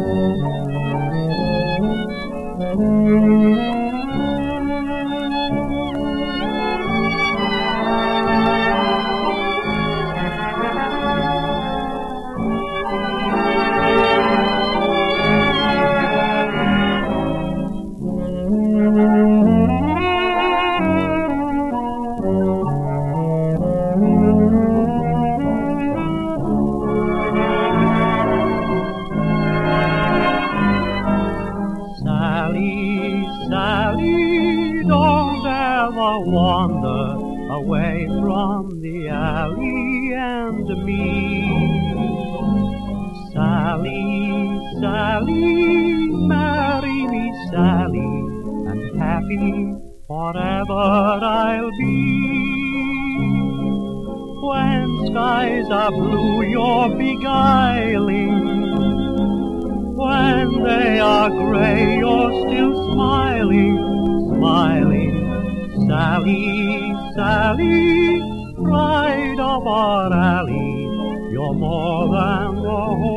Sally, Sally, don't ever wander away from the alley and me. Sally, Sally, marry me, Sally, and happy forever I'll be. When skies are blue, you're beguiling. When they are gray, you're still smiling. Sally, Sally, pride of our alley, you're more than the.